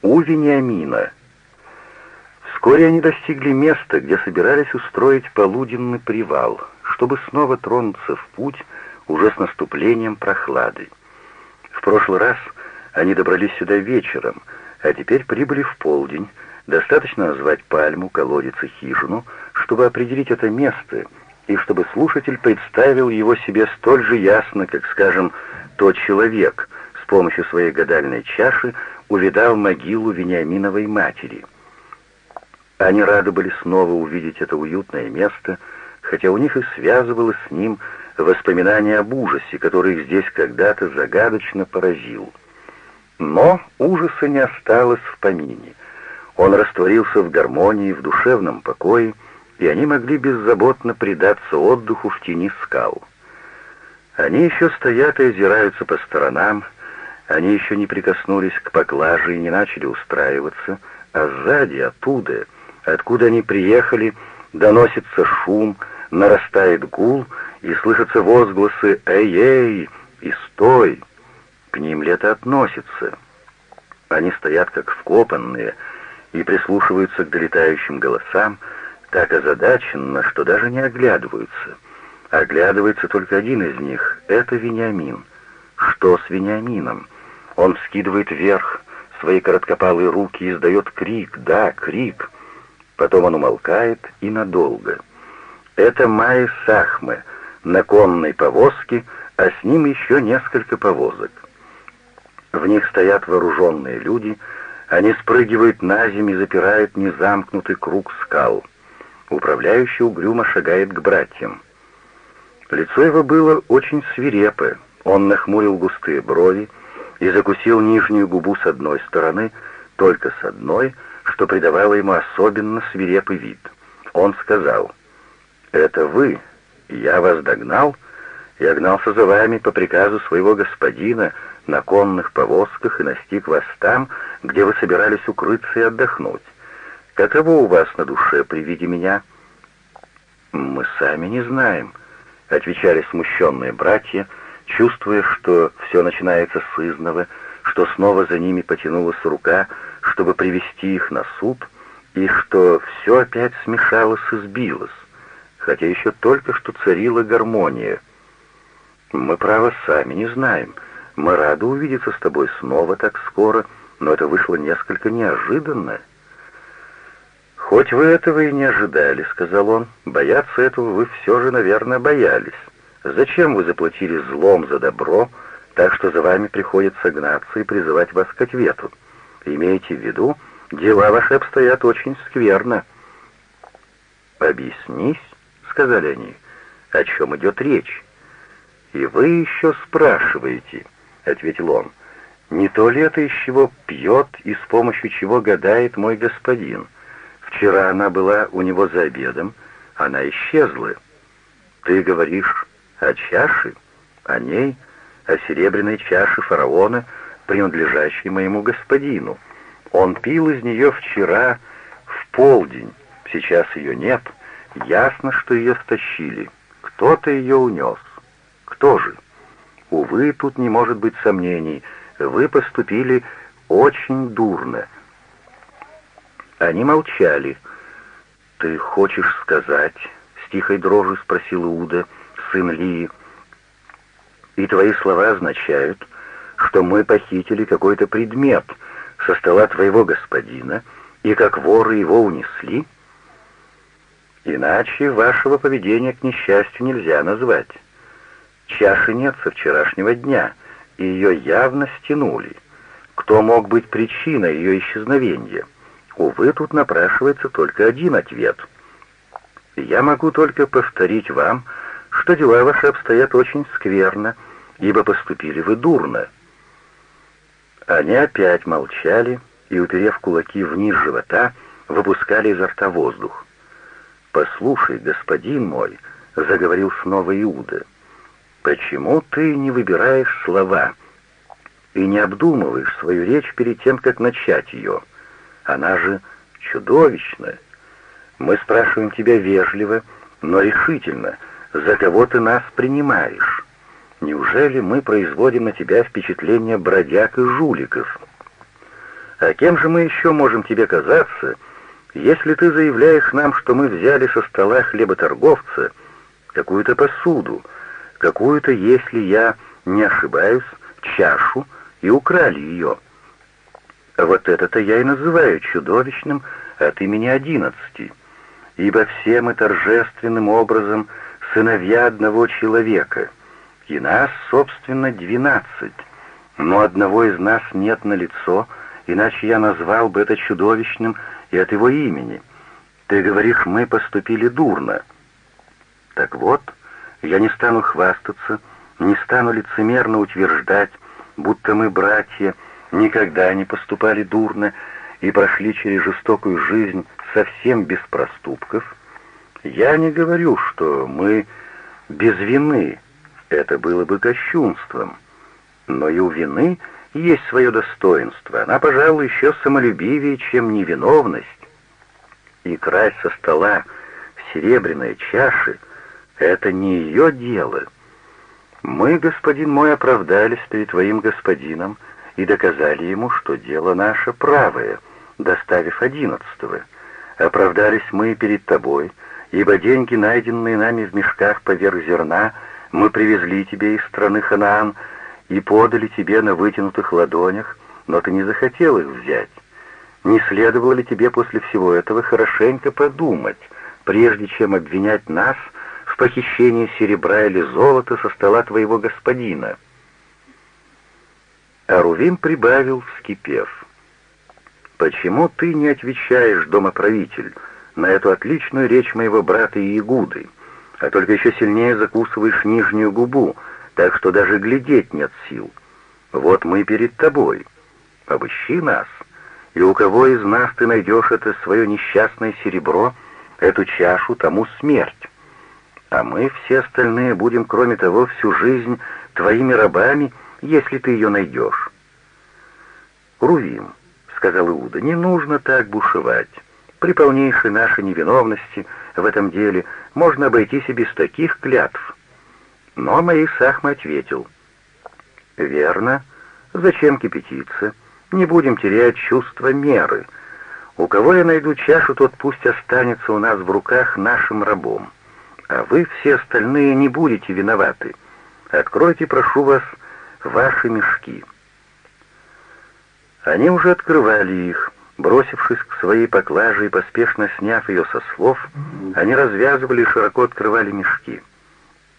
У Вениамина. Вскоре они достигли места, где собирались устроить полуденный привал, чтобы снова тронуться в путь уже с наступлением прохлады. В прошлый раз они добрались сюда вечером, а теперь прибыли в полдень. Достаточно назвать пальму, колодец и хижину, чтобы определить это место, и чтобы слушатель представил его себе столь же ясно, как, скажем, тот человек помощью своей гадальной чаши увидал могилу Вениаминовой матери. Они рады были снова увидеть это уютное место, хотя у них и связывалось с ним воспоминание об ужасе, который их здесь когда-то загадочно поразил. Но ужаса не осталось в помине. Он растворился в гармонии, в душевном покое, и они могли беззаботно предаться отдыху в тени скал. Они еще стоят и озираются по сторонам, они еще не прикоснулись к поклаже и не начали устраиваться, а сзади, оттуда, откуда они приехали, доносится шум, нарастает гул, и слышатся возгласы «Эй-эй!» и «Стой!». К ним ли это относится? Они стоят как вкопанные и прислушиваются к долетающим голосам, так озадаченно, что даже не оглядываются. Оглядывается только один из них — это Вениамин. Что с Вениамином? Он вскидывает вверх свои короткопалые руки и издает крик, да, крик. Потом он умолкает и надолго. Это Майя Сахме на конной повозке, а с ним еще несколько повозок. В них стоят вооруженные люди, они спрыгивают на землю и запирают незамкнутый круг скал. Управляющий угрюмо шагает к братьям. Лицо его было очень свирепое, он нахмурил густые брови, и закусил нижнюю губу с одной стороны, только с одной, что придавало ему особенно свирепый вид. Он сказал, «Это вы, я вас догнал, я гнался за вами по приказу своего господина на конных повозках и настиг вас там, где вы собирались укрыться и отдохнуть. Каково у вас на душе при виде меня?» «Мы сами не знаем», — отвечали смущенные братья, — чувствуя, что все начинается с изного, что снова за ними потянулась рука, чтобы привести их на суд, и что все опять смешалось и сбилось, хотя еще только что царила гармония. Мы, право, сами не знаем. Мы рады увидеться с тобой снова так скоро, но это вышло несколько неожиданно. «Хоть вы этого и не ожидали», — сказал он, — «бояться этого вы все же, наверное, боялись». Зачем вы заплатили злом за добро, так что за вами приходится гнаться и призывать вас к ответу? Имейте в виду, дела ваши обстоят очень скверно». «Объяснись», — сказали они, — «о чем идет речь?» «И вы еще спрашиваете», — ответил он, — «не то ли это из чего пьет и с помощью чего гадает мой господин? Вчера она была у него за обедом, она исчезла. Ты говоришь, о чаше, о ней, о серебряной чаше фараона, принадлежащей моему господину. Он пил из нее вчера в полдень, сейчас ее нет. Ясно, что ее стащили. Кто-то ее унес. Кто же? Увы, тут не может быть сомнений. Вы поступили очень дурно. Они молчали. «Ты хочешь сказать?» — с тихой дрожью спросил Иуда — сын Лии. И твои слова означают, что мы похитили какой-то предмет со стола твоего господина, и как воры его унесли? Иначе вашего поведения к несчастью нельзя назвать. Чаши нет со вчерашнего дня, и ее явно стянули. Кто мог быть причиной ее исчезновения? Увы, тут напрашивается только один ответ. Я могу только повторить вам, что дела ваши обстоят очень скверно, ибо поступили вы дурно». Они опять молчали и, уперев кулаки вниз живота, выпускали изо рта воздух. «Послушай, господин мой», — заговорил снова Иуда, — «почему ты не выбираешь слова и не обдумываешь свою речь перед тем, как начать ее? Она же чудовищная. Мы спрашиваем тебя вежливо, но решительно, за кого ты нас принимаешь? Неужели мы производим на тебя впечатление бродяг и жуликов? А кем же мы еще можем тебе казаться, если ты заявляешь нам, что мы взяли со стола хлеботорговца какую-то посуду, какую-то, если я не ошибаюсь, чашу, и украли ее? Вот это-то я и называю чудовищным от имени одиннадцати, ибо все мы торжественным образом сыновья одного человека, и нас, собственно, двенадцать, но одного из нас нет на лицо, иначе я назвал бы это чудовищным и от его имени. Ты говоришь, мы поступили дурно. Так вот, я не стану хвастаться, не стану лицемерно утверждать, будто мы, братья, никогда не поступали дурно и прошли через жестокую жизнь совсем без проступков. Я не говорю, что мы без вины, это было бы кощунством, но и у вины есть свое достоинство, она, пожалуй, еще самолюбивее, чем невиновность. И красть со стола серебряные чаши — это не ее дело. Мы, господин мой, оправдались перед твоим господином и доказали ему, что дело наше правое, доставив одиннадцатого. Оправдались мы перед тобой, ибо деньги, найденные нами в мешках поверх зерна, мы привезли тебе из страны Ханаан, и подали тебе на вытянутых ладонях, но ты не захотел их взять. Не следовало ли тебе после всего этого хорошенько подумать, прежде чем обвинять нас в похищении серебра или золота со стола твоего господина?» Арувим прибавил, вскипев. «Почему ты не отвечаешь, домоправитель, на эту отличную речь моего брата Иегуды, а только еще сильнее закусываешь нижнюю губу, так что даже глядеть нет сил. Вот мы перед тобой. Обыщи нас, и у кого из нас ты найдешь это свое несчастное серебро, эту чашу, тому смерть. А мы все остальные будем, кроме того, всю жизнь твоими рабами, если ты ее найдешь. «Рувим», — сказал Иуда, — «не нужно так бушевать. При полнейшей нашей невиновности в этом деле можно обойтись и без таких клятв». Но Моисей Сахма ответил, «Верно. Зачем кипятиться? Не будем терять чувство меры. У кого я найду чашу, тот пусть останется у нас в руках нашим рабом. А вы все остальные не будете виноваты. Откройте, прошу вас, ваши мешки». Они уже открывали их. Бросившись к своей поклаже и поспешно сняв ее со слов, они развязывали и широко открывали мешки.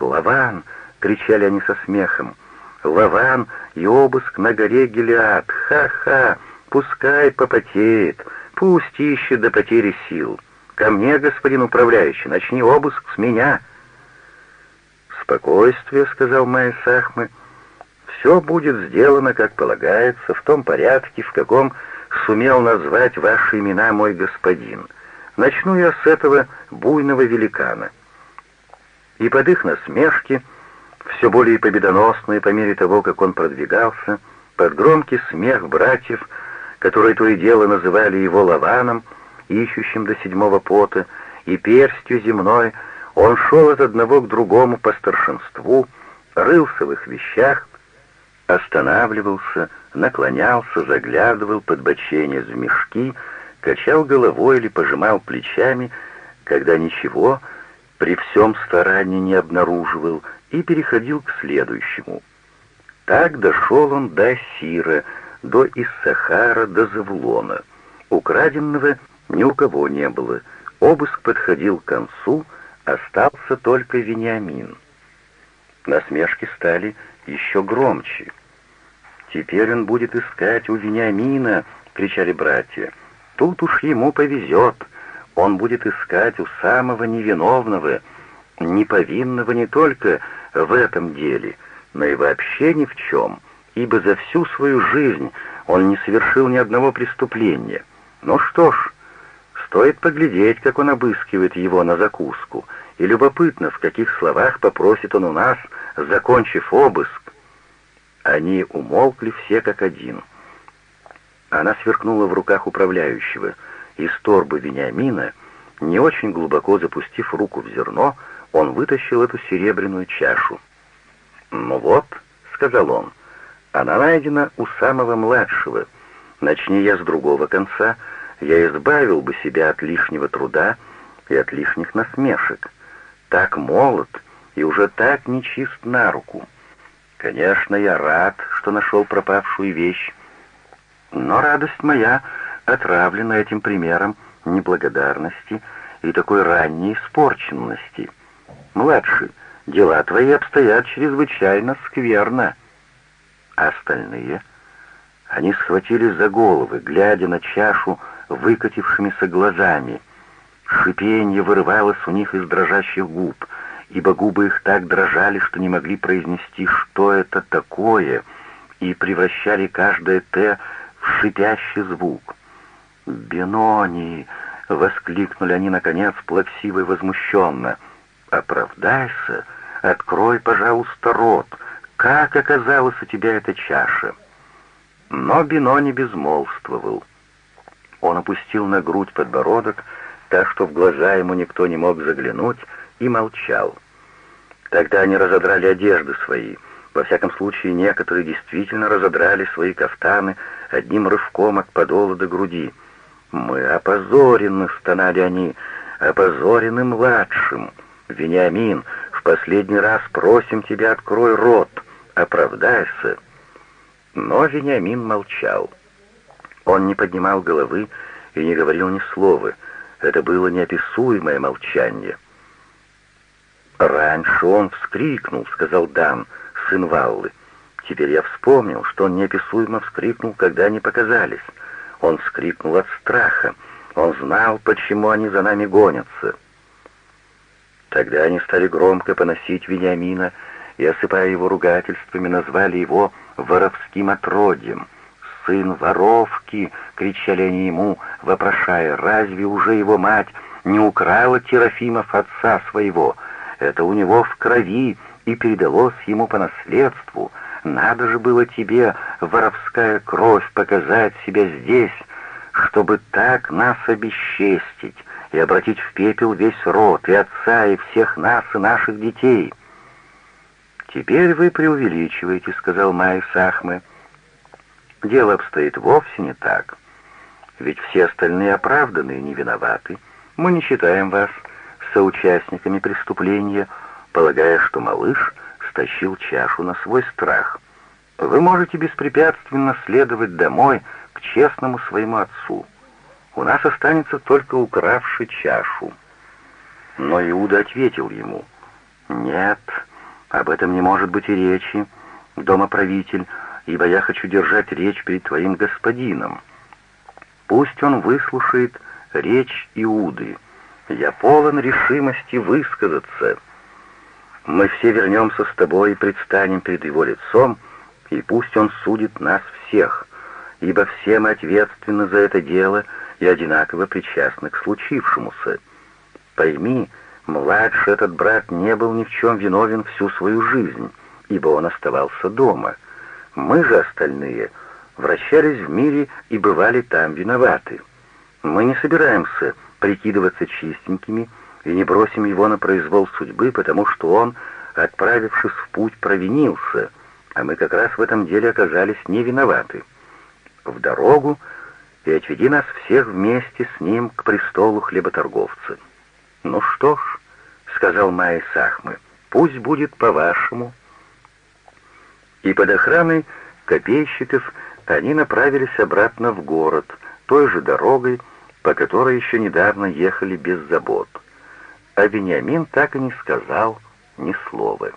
«Лаван!» — кричали они со смехом. «Лаван и обыск на горе Гелиад! Ха-ха! Пускай попотеет, пусть ищет до потери сил. Ко мне, господин управляющий, начни обыск с меня!» «Спокойствие», — сказал Майя Сахмы, — «все будет сделано, как полагается, в том порядке, в каком сумел назвать ваши имена мой господин. Начну я с этого буйного великана» и под их насмешки, все более победоносные по мере того, как он продвигался, под громкий смех братьев, которые то и дело называли его Лаваном, ищущим до седьмого пота, и перстью земной, он шел от одного к другому по старшинству, рылся в их вещах, останавливался, наклонялся, заглядывал под боченец в мешки, качал головой или пожимал плечами, когда ничего при всем старании не обнаруживал и переходил к следующему. Так дошел он до Сира, до Иссахара, до Завулона. Украденного ни у кого не было. Обыск подходил к концу, остался только Вениамин. Насмешки стали еще громче. «Теперь он будет искать у Вениамина!» — кричали братья. «Тут уж ему повезет!» он будет искать у самого невиновного, неповинного не только в этом деле, но и вообще ни в чем, ибо за всю свою жизнь он не совершил ни одного преступления. Ну что ж, стоит поглядеть, как он обыскивает его на закуску, и любопытно, в каких словах попросит он у нас, закончив обыск. Они умолкли все как один. Она сверкнула в руках управляющего — из торбы Вениамина, не очень глубоко запустив руку в зерно, он вытащил эту серебряную чашу. «Ну вот», — сказал он, — «она найдена у самого младшего, Начни я с другого конца, я избавил бы себя от лишнего труда и от лишних насмешек. Так молод и уже так нечист на руку. Конечно, я рад, что нашел пропавшую вещь, но радость моя отравлена этим примером неблагодарности и такой ранней испорченности. Младший, дела твои обстоят чрезвычайно скверно. А остальные? Они схватились за головы, глядя на чашу выкатившимися глазами. Шипенье вырывалось у них из дрожащих губ, ибо губы их так дрожали, что не могли произнести, что это такое, и превращали каждое «т» в шипящий звук. «Бенони!» — воскликнули они, наконец, плаксиво и возмущенно. «Оправдайся! Открой, пожалуйста, рот! Как оказалась у тебя эта чаша?» Но Бенони безмолвствовал. Он опустил на грудь подбородок, так что в глаза ему никто не мог заглянуть, и молчал. Тогда они разодрали одежды свои. Во всяком случае, некоторые действительно разодрали свои кафтаны одним рывком от подола до груди. «Мы опозорены!» — стонали они. «Опозорены младшим! Вениамин, в последний раз просим тебя, открой рот! Оправдайся!» Но Вениамин молчал. Он не поднимал головы и не говорил ни слова. Это было неописуемое молчание. «Раньше он вскрикнул», — сказал Дан, сын Валлы. «Теперь я вспомнил, что он неописуемо вскрикнул, когда они показались. Он вскрикнул от страха. Он знал, почему они за нами гонятся». Тогда они стали громко поносить Вениамина и, осыпая его ругательствами, назвали его «воровским отродьем». «Сын воровки!» — кричали они ему, вопрошая, «разве уже его мать не украла Терофимов отца своего? Это у него в крови и передалось ему по наследству. Надо же было тебе, воровская кровь, показать себя здесь, чтобы так нас обесчестить и обратить в пепел весь род, и отца, и всех нас, и наших детей». «Теперь вы преувеличиваете», — сказал Майя Сахме. «Дело обстоит вовсе не так. Ведь все остальные оправданы и не виноваты. Мы не считаем вас соучастниками преступления, полагая, что малыш стащил чашу на свой страх. Вы можете беспрепятственно следовать домой к честному своему отцу. У нас останется только укравший чашу». Но Иуда ответил ему, «Нет, об этом не может быть и речи, домоправитель, ибо я хочу держать речь перед твоим господином. Пусть он выслушает речь Иуды. Я полон решимости высказаться. Мы все вернемся с тобой и предстанем перед его лицом, и пусть он судит нас всех, ибо все мы ответственны за это дело и одинаково причастны к случившемуся. Пойми, Младший этот брат не был ни в чем виновен всю свою жизнь, ибо он оставался дома. Мы же остальные вращались в мире и бывали там виноваты. Мы не собираемся прикидываться чистенькими и не бросим его на произвол судьбы, потому что он, отправившись в путь, провинился, а мы как раз в этом деле оказались не виноваты. В дорогу и отведи нас всех вместе с ним к престолу хлеботорговца. Ну что ж, — сказал Майя Сахмы, — «пусть будет по-вашему». И под охраной копейщиков они направились обратно в город, той же дорогой, по которой еще недавно ехали без забот. А Вениамин так и не сказал ни слова.